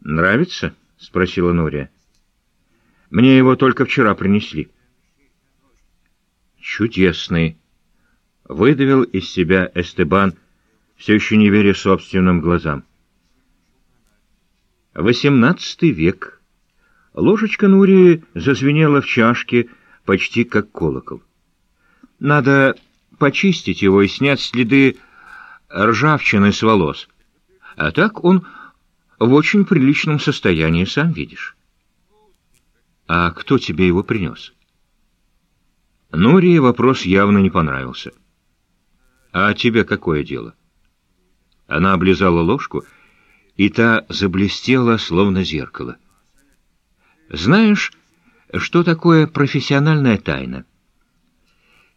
«Нравится?» — спросила Нурия. «Мне его только вчера принесли». «Чудесный!» — выдавил из себя Эстебан, все еще не веря собственным глазам. Восемнадцатый век. Ложечка Нурии зазвенела в чашке почти как колокол. Надо почистить его и снять следы ржавчины с волос. А так он в очень приличном состоянии, сам видишь. А кто тебе его принес? Нурии вопрос явно не понравился. А тебе какое дело? Она облизала ложку, и та заблестела, словно зеркало. Знаешь, что такое профессиональная тайна?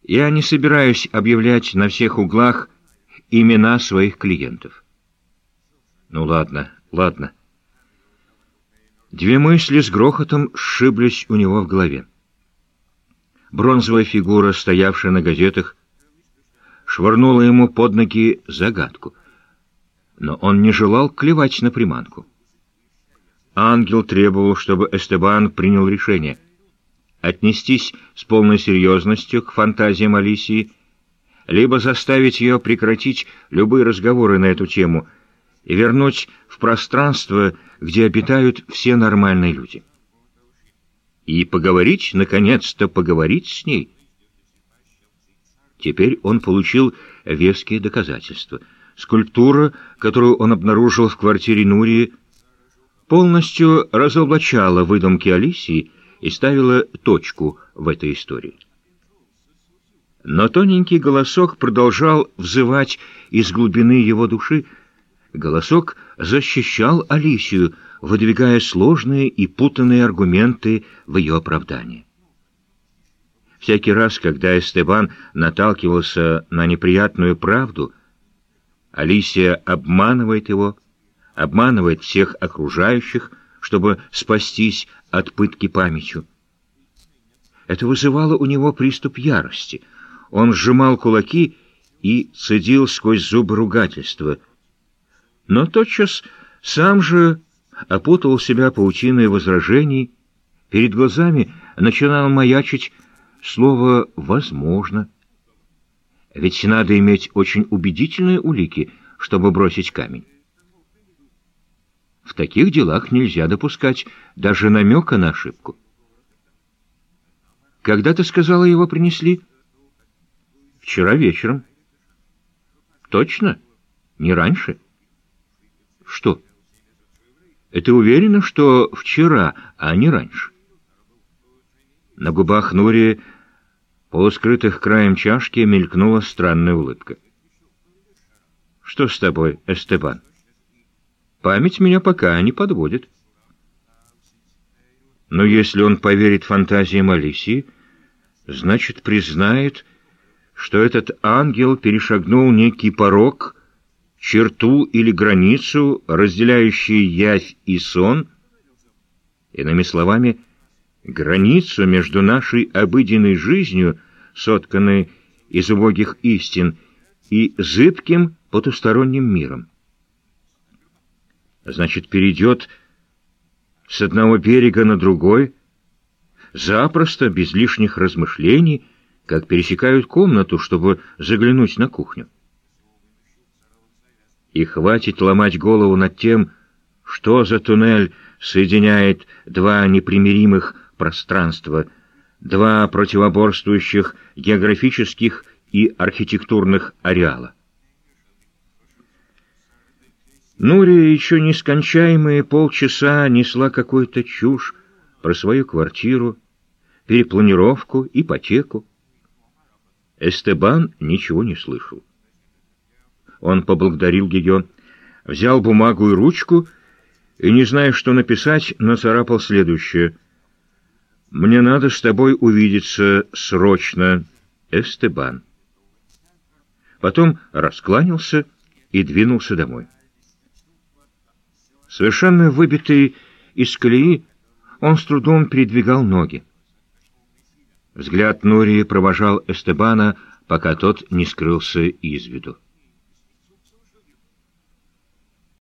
Я не собираюсь объявлять на всех углах имена своих клиентов. Ну ладно, ладно. Две мысли с грохотом сшиблись у него в голове. Бронзовая фигура, стоявшая на газетах, швырнула ему под ноги загадку. Но он не желал клевать на приманку. Ангел требовал, чтобы Эстебан принял решение отнестись с полной серьезностью к фантазиям Алисии, либо заставить ее прекратить любые разговоры на эту тему и вернуть в пространство, где обитают все нормальные люди. И поговорить, наконец-то поговорить с ней. Теперь он получил веские доказательства. Скульптура, которую он обнаружил в квартире Нурии, полностью разоблачала выдумки Алисии и ставила точку в этой истории. Но тоненький голосок продолжал взывать из глубины его души. Голосок защищал Алисию, выдвигая сложные и путанные аргументы в ее оправдании. Всякий раз, когда Эстебан наталкивался на неприятную правду, Алисия обманывает его, обманывает всех окружающих, чтобы спастись от пытки памятью. Это вызывало у него приступ ярости. Он сжимал кулаки и цедил сквозь зубы ругательства. Но тотчас сам же опутал себя паутиной возражений. Перед глазами начинало маячить слово «возможно». Ведь надо иметь очень убедительные улики, чтобы бросить камень. В таких делах нельзя допускать даже намека на ошибку. Когда ты сказала, его принесли? Вчера вечером. Точно? Не раньше? Что? Это уверена, что вчера, а не раньше? На губах Нури, полускрытых краем чашки, мелькнула странная улыбка. «Что с тобой, Эстебан?» Память меня пока не подводит. Но если он поверит фантазиям Алисии, значит, признает, что этот ангел перешагнул некий порог, черту или границу, разделяющую явь и сон, иными словами, границу между нашей обыденной жизнью, сотканной из убогих истин, и зыбким потусторонним миром значит, перейдет с одного берега на другой, запросто, без лишних размышлений, как пересекают комнату, чтобы заглянуть на кухню. И хватит ломать голову над тем, что за туннель соединяет два непримиримых пространства, два противоборствующих географических и архитектурных ареала. Нурия еще нескончаемые полчаса несла какую-то чушь про свою квартиру, перепланировку, ипотеку. Эстебан ничего не слышал. Он поблагодарил ее, взял бумагу и ручку и, не зная, что написать, нацарапал следующее. «Мне надо с тобой увидеться срочно, Эстебан». Потом раскланялся и двинулся домой. Совершенно выбитый из колеи, он с трудом передвигал ноги. Взгляд Нурии провожал Эстебана, пока тот не скрылся из виду.